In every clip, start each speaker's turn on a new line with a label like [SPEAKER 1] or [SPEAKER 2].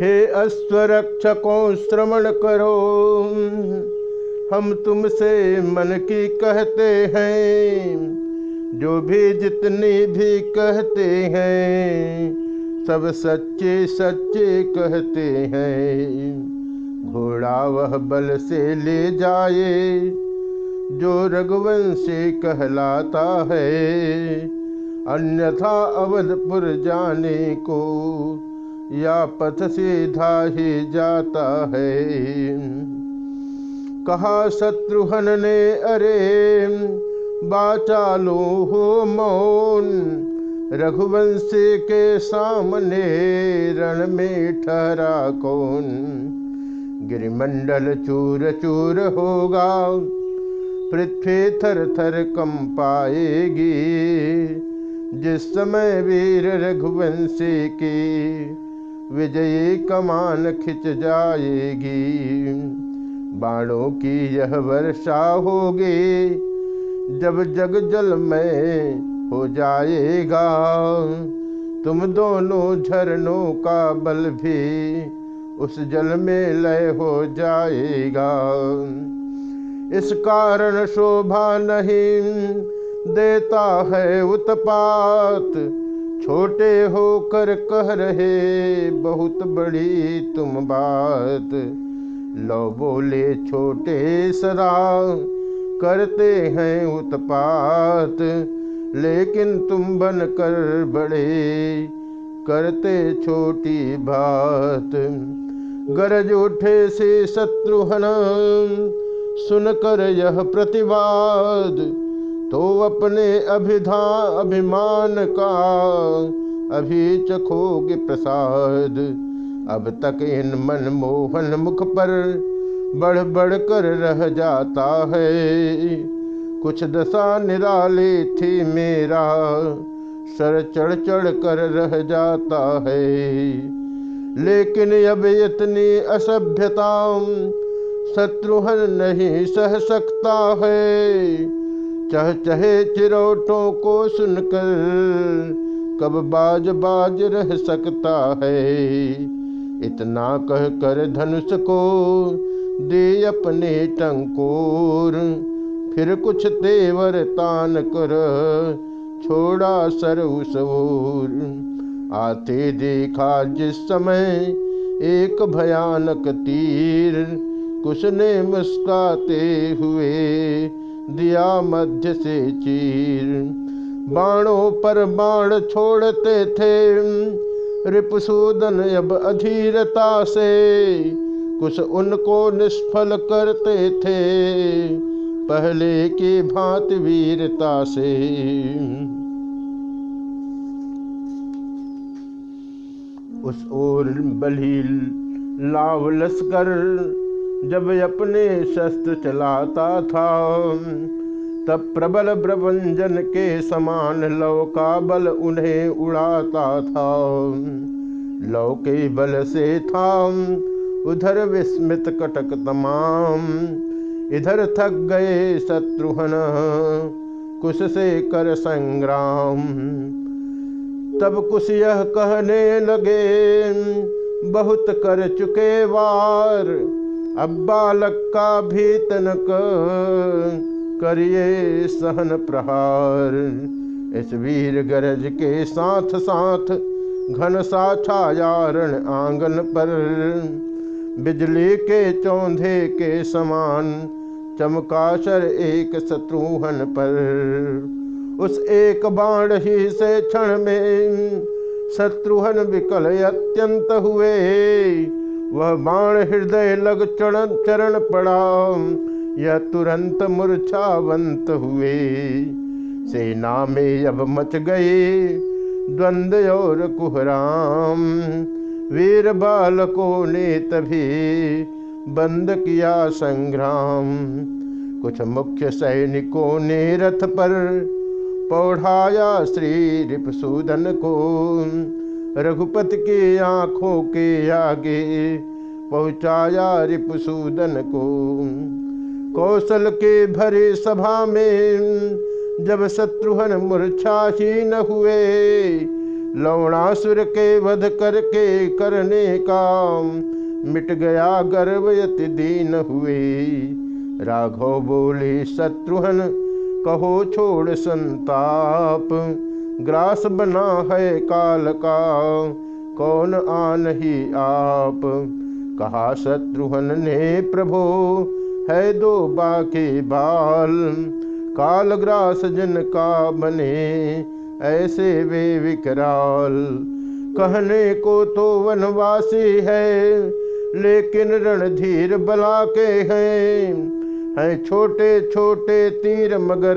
[SPEAKER 1] हे अश्वरक्षकों, श्रवण करो। हम तुमसे मन की कहते हैं, जो भी जितनी भी कहते हैं, सब सच्चे सच्चे कहते हैं। घोड़ा वह बल से ले जाए, जो रघुवंशी कहलाता है, अन्यथा अवधपुर जाने को या पथ सीधा ही जाता है। कहा शत्रुघ्न ने, अरे बाचालो हो मौन। रघुवंशी के सामने रण में ठहरा कौन? गिरिमंडल चूर चूर होगा, पृथ्वी थर थर कम पाएगी। जिस समय वीर रघुवंशी की विजयी कमान खिंच जाएगी। बाणों की यह वर्षा होगी, जब जग जल में हो जाएगा। तुम दोनों झरनों का बल भी उस जल में लय हो जाएगा। इस कारण शोभा नहीं, देता है उत्पात। छोटे होकर कह रहे, बहुत बड़ी तुम बात। लो बोले छोटे सदा, करते हैं उत्पात। लेकिन तुम बन कर बड़े, करते छोटी बात। गरज उठे से शत्रुघ्न सुनकर यह प्रतिवाद। तो अपने अभिधा अभिमान का अभी चखोगे प्रसाद। अब तक इन मनमोहन मुख पर बढ़ बढ़ कर रह जाता है। कुछ दशा निराली थी मेरा, सर चढ़ चढ़ कर रह जाता है। लेकिन अब इतनी असभ्यता शत्रुघ्न नहीं सह सकता है। चह चहे चिरोटों को सुनकर कब बाज बाज रह सकता है। इतना कह कर धनुष को दे अपने टंकोर, फिर कुछ तेवर तान कर छोड़ा सर उस ओर। आते देखा जिस समय एक भयानक तीर, कुछ ने मुस्काते हुए दिया मध्य से चीर। बाणों पर बाण छोड़ते थे। रिपसूदन अब अधीरता से कुछ उनको निष्फल करते थे। पहले की भांति वीरता से। उस ओर बली लाव लश्कर जब अपने शस्त्र चलाता था, तब प्रबल प्रभंजन के समान लव का बल उन्हें उड़ाता था। लव के बल से था, उधर विस्मित कटक तमाम। इधर थक गए शत्रुघ्न, कुश से कर संग्राम। तब कुछ यह कहने लगे, बहुत कर चुके वार अब बालक का भी तनक करिए सहन प्रहार। इस वीर गरज के साथ साथ घन सा छायारण आँगन पर, बिजली के चौंधे के समान चमकाशर एक शत्रुहन पर। उस एक बाण ही से क्षण में शत्रुहन विकल अत्यंत हुए। वह बाण हृदय लग चरण चरण पड़ा। यह तुरंत मूर्छावंत हुए। सेना में अब मच गए द्वंद्व और कुहराम। वीर बालकों ने तभी बंद किया संग्राम। कुछ मुख्य सैनिकों ने रथ पर पौढ़ाया श्री रिपसूदन को। रघुपति के आँखों के आगे पहुँचाया रिपुसूदन को। कौशल के भरे सभा में जब शत्रुघ्न मूर्छाहीन हुए, लवणासुर के वध करके करने का मिट गया गर्व यति दीन हुए। राघव बोले शत्रुहन कहो, छोड़ संताप। ग्रास बना है काल का। कौन आन ही आप? कहा शत्रुहन ने प्रभो, है दो बाके बाल। काल ग्रास जन का बने, ऐसे वे विकराल। कहने को तो वनवासी है, लेकिन रणधीर बला के हैं। हैं छोटे छोटे तीर मगर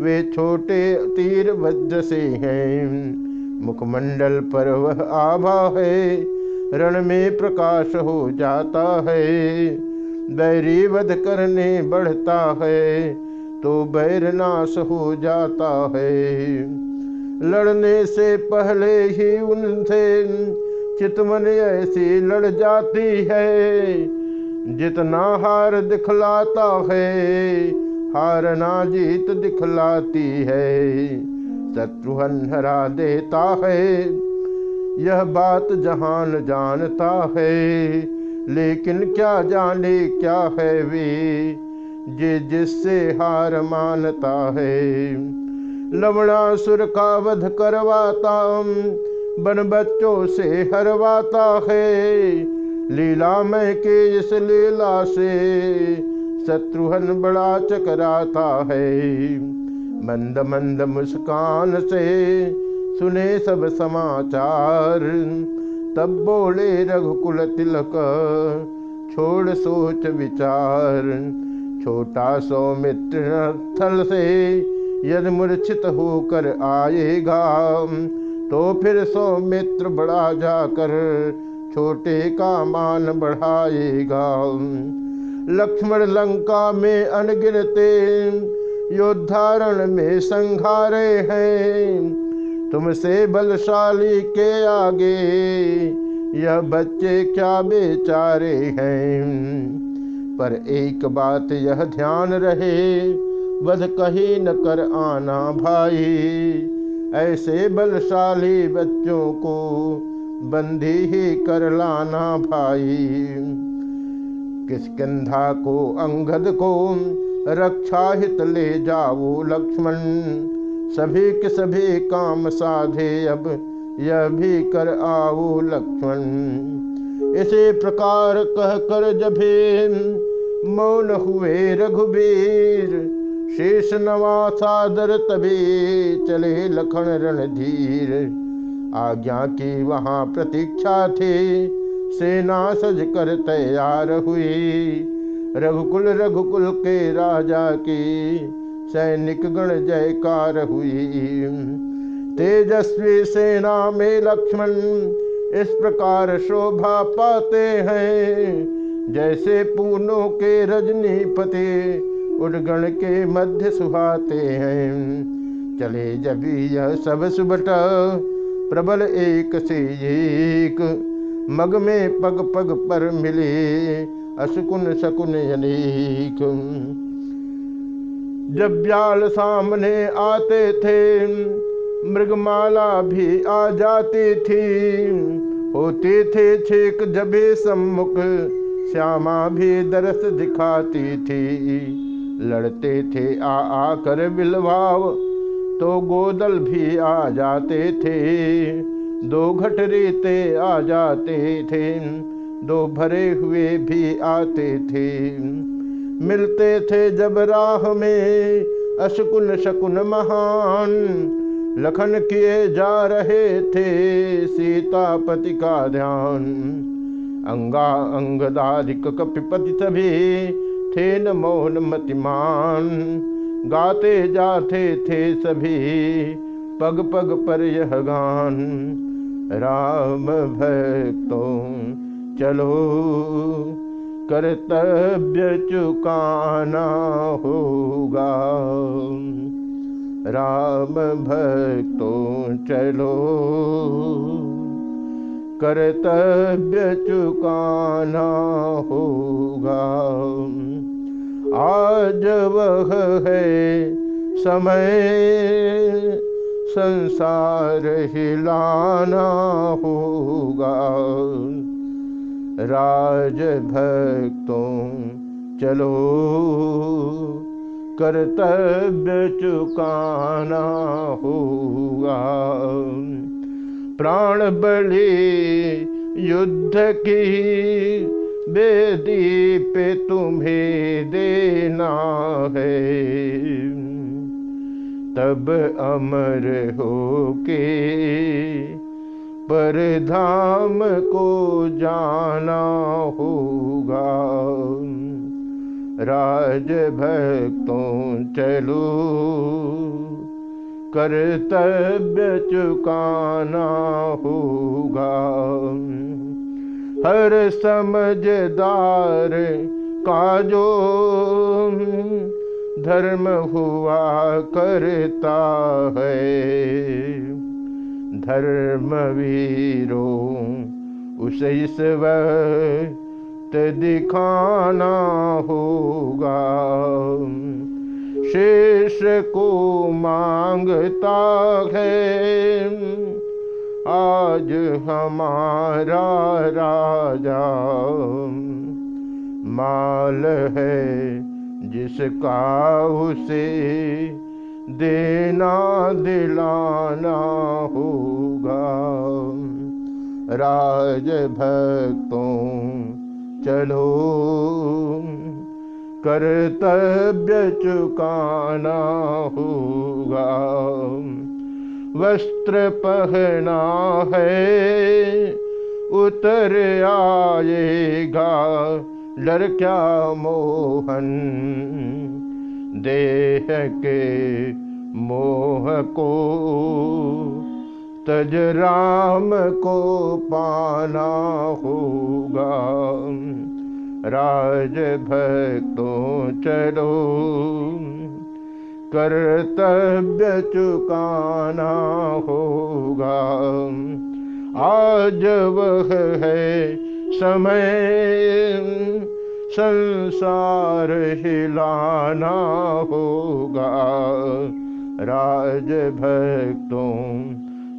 [SPEAKER 1] वे छोटे तीर वज्र से हैं। मुखमंडल पर वह आभा है, रण में प्रकाश हो जाता है। बैरी वध करने बढ़ता है तो बैरनाश हो जाता है। लड़ने से पहले ही उनसे चितमन ऐसी लड़ जाती है, जितना हार दिखलाता है हारना जीत दिखलाती है। शत्रुहन हरा देता है। यह बात जहान जानता है। लेकिन क्या जाने क्या है वे? जे जिससे हार मानता है। लवणासुर का वध करवाता, बन बच्चों से हरवाता है। लीला में के इस लीला से शत्रुहन बड़ा चकराता है। मंद मंद मुस्कान से सुने सब समाचार। तब बोले रघुकुल तिलक, छोड़ सोच विचार। छोटा सौमित्र थल से यदि मूर्छित होकर आएगा तो फिर सौमित्र बड़ा जाकर छोटे का मान बढ़ाएगा। लक्ष्मण लंका में अनगिनते योद्धारण में संघारे हैं। तुमसे बलशाली के आगे यह बच्चे क्या बेचारे हैं? पर एक बात यह ध्यान रहे, वध कहीं न कर आना भाई। ऐसे बलशाली बच्चों को बंदी ही कर लाना भाई। किसकंधा को अंगद को रक्षा हित ले जाओ लक्ष्मण। सभी के सभी काम साधे, अब यह भी कर आओ लक्ष्मण। इसी प्रकार कह कर जभे मौन हुए रघुबीर शेष नवा सादर तभी चले लखन रणधीर। आज्ञा की वहाँ प्रतीक्षा थी सेना सज कर तैयार हुई। रघुकुल रघुकुल के राजा की सैनिक गण जयकार हुई। तेजस्वी सेना में लक्ष्मण इस प्रकार शोभा पाते हैं। जैसे पूनों के रजनीपति उड़गण के मध्य सुहाते हैं। चले जब यह सब सुबट प्रबल एक से एक मग में पग पग पर मिले असकुन सकुन अनेक। जब ब्याल सामने आते थे, मृगमाला भी आ जाती थी। होते थे छेक जबे सम्मुख, श्यामा भी दरस दिखाती थी। लड़ते थे आ आकर बिलवाव तो गोदल भी आ जाते थे। दो घट रेते आ जाते थे, दो भरे हुए भी आते थे। मिलते थे जब राह में अशकुन शकुन महान, लखन किए जा रहे थे सीतापति का ध्यान। अंगा अंगदारिक कपिपति सभी थे न मोहन मतिमान, गाते जाते थे सभी पग पग पर यह गान। राम भक्तों, चलो कर्तव्य चुकाना होगा। राम भक्तों, चलो कर्तव्य चुकाना होगा। आज वह है समय संसार हिलाना होगा। राज भक्तों चलो, कर्तव्य चुकाना होगा। प्राण बलि युद्ध की बेदी पे तुम्हें देना है। तब अमर हो के पर धाम को जाना होगा। राज भक्तों चलो, कर्तव्य चुकाना होगा। हर समझदार का जो धर्म हुआ करता है। धर्म वीरों उसे इस वक्त दिखाना होगा। शेष को माँगता है। आज हमारा राजा माल है। जिसका उसे देना दिलाना होगा। राज भक्तों, चलो कर्तव्य चुकाना होगा। वस्त्र पहना है, उतर आएगा। डर क्या मोहन? देह के मोह को तज राम को पाना होगा। राज भक्तों चलो। कर्तव्य चुकाना होगा। आज वह है समय संसार हिलाना होगा। राज भक्तों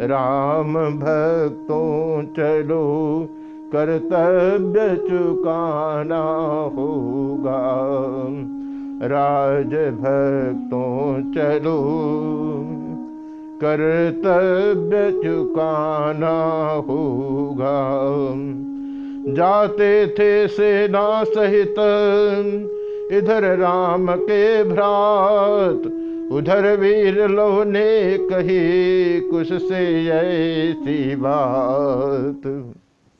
[SPEAKER 1] राम भक्तों, चलो कर्तव्य चुकाना होगा। राज भक्तों चलो कर्तव्य चुकाना होगा। जाते थे सेना सहित। इधर राम के भ्रात, उधर वीर लो ने कही, कुछ से ऐसी बात।